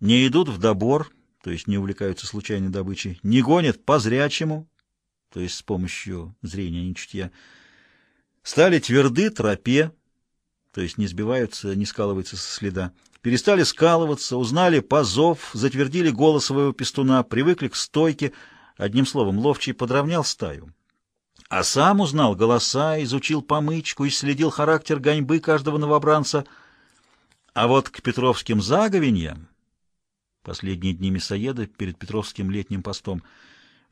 Не идут в добор, то есть не увлекаются случайной добычей, не гонят по зрячему, то есть с помощью зрения, а не чутья, стали тверды тропе, то есть не сбиваются, не скалываются со следа, перестали скалываться, узнали позов, затвердили голос своего пестуна, привыкли к стойке, одним словом, ловчий подровнял стаю. А сам узнал голоса, изучил помычку, исследил характер гоньбы каждого новобранца, а вот к петровским заговеньям последние дни мясоеда перед Петровским летним постом,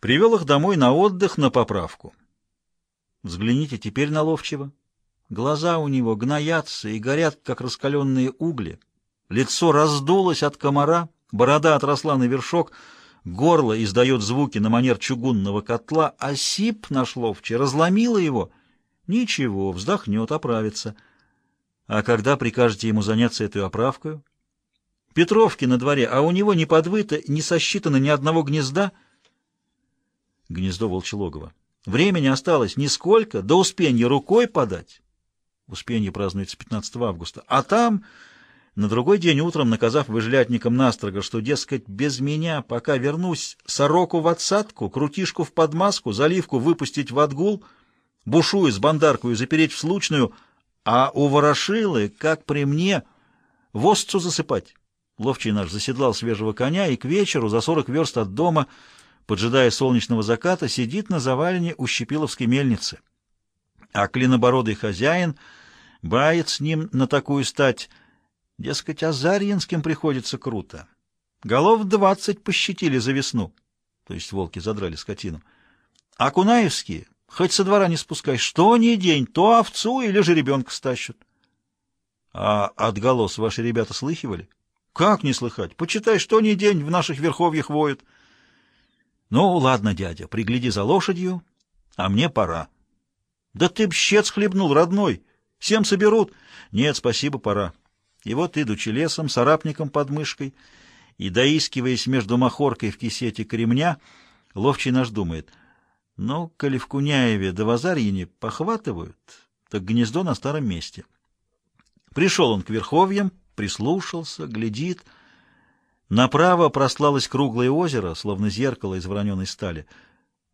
привел их домой на отдых, на поправку. Взгляните теперь на Ловчего. Глаза у него гноятся и горят, как раскаленные угли. Лицо раздулось от комара, борода отросла на вершок, горло издает звуки на манер чугунного котла, а сип наш Ловчий разломило его. Ничего, вздохнет, оправится. А когда прикажете ему заняться этой оправкой? Петровки на дворе, а у него не подвыто, не сосчитано ни одного гнезда. Гнездо волчелогова. Времени осталось нисколько, до Успенья рукой подать. Успенье празднуется 15 августа. А там, на другой день утром, наказав выжлятникам настрого, что, дескать, без меня, пока вернусь, сороку в отсадку, крутишку в подмазку, заливку выпустить в отгул, бушую с бандаркою запереть в случную, а у ворошилы, как при мне, возцу засыпать. Ловчий наш заседлал свежего коня и к вечеру, за сорок верст от дома, поджидая солнечного заката, сидит на завалене у Щепиловской мельницы. А клинобородый хозяин бает с ним на такую стать, дескать, Азарьинским приходится круто. Голов двадцать пощетили за весну, то есть волки задрали скотину. А Кунаевские, хоть со двора не спускай, что ни день, то овцу или же ребенка стащут. А от голос ваши ребята слыхивали? Как не слыхать? Почитай, что ни день в наших верховьях воют. Ну, ладно, дядя, пригляди за лошадью, а мне пора. Да ты б щец хлебнул, родной. Всем соберут. Нет, спасибо, пора. И вот, идучи лесом, с арапником под мышкой и доискиваясь между махоркой в кисете кремня, ловчий наш думает, ну, коли в Куняеве да в Азарьине похватывают, так гнездо на старом месте. Пришел он к верховьям, прислушался, глядит. Направо прослалось круглое озеро, словно зеркало из вороненой стали.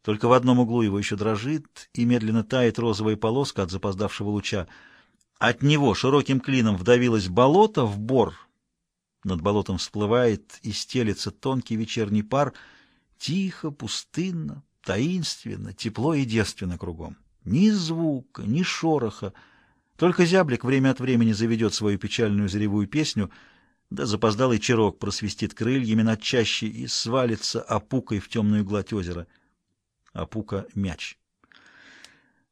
Только в одном углу его еще дрожит, и медленно тает розовая полоска от запоздавшего луча. От него широким клином вдавилось болото в бор. Над болотом всплывает и стелится тонкий вечерний пар. Тихо, пустынно, таинственно, тепло и девственно кругом. Ни звука, ни шороха — только зяблик время от времени заведет свою печальную зревую песню, да запоздалый черок просвистит крыльями над чащей и свалится опукой в темную гладь озера. Опука — мяч.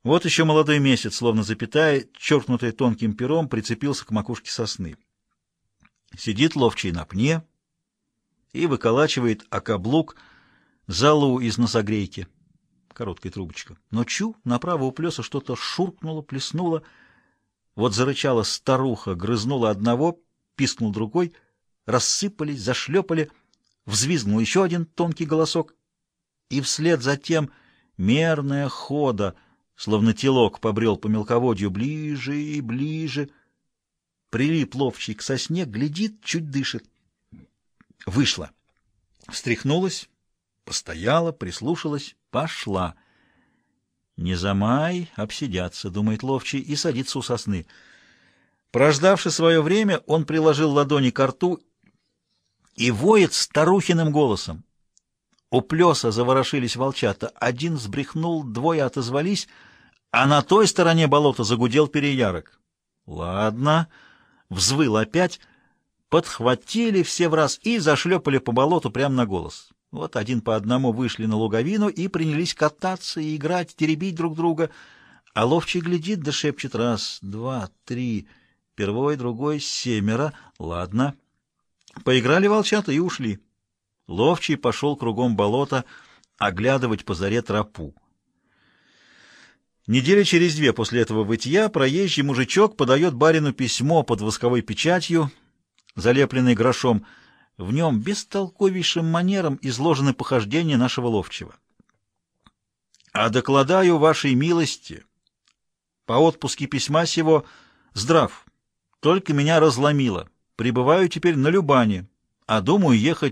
Вот еще молодой месяц, словно запятая, черкнутый тонким пером, прицепился к макушке сосны. Сидит ловчий на пне и выколачивает окаблук залу из носогрейки. Короткая трубочка. Но чу, направо у плеса что-то шуркнуло, плеснуло — вот зарычала старуха, грызнула одного, пискнул другой, рассыпались, зашлепали, взвизгнул еще один тонкий голосок, и вслед за тем мерная хода, словно телок побрел по мелководью ближе и ближе. Прилип ловчий к сосне, глядит, чуть дышит. Вышла. Встряхнулась, постояла, прислушалась, пошла. Не замай, обсидятся, думает ловчий, и садится у сосны. Прождавши свое время, он приложил ладони к рту и воет старухиным голосом. У плеса заворошились волчата. Один сбрехнул, двое отозвались, а на той стороне болота загудел переярок. Ладно, взвыл опять, подхватили все в раз и зашлепали по болоту прямо на голос. Вот один по одному вышли на луговину и принялись кататься играть, теребить друг друга. А ловчий глядит да шепчет раз, два, три, первой, другой, семеро. Ладно. Поиграли волчата и ушли. Ловчий пошел кругом болота оглядывать по заре тропу. Недели через две после этого вытья проезжий мужичок подает барину письмо под восковой печатью, залепленной грошом, в нем бестолковейшим манером изложены похождения нашего ловчего. А докладаю вашей милости, по отпуске письма сего, здрав, только меня разломило, пребываю теперь на Любане, а думаю ехать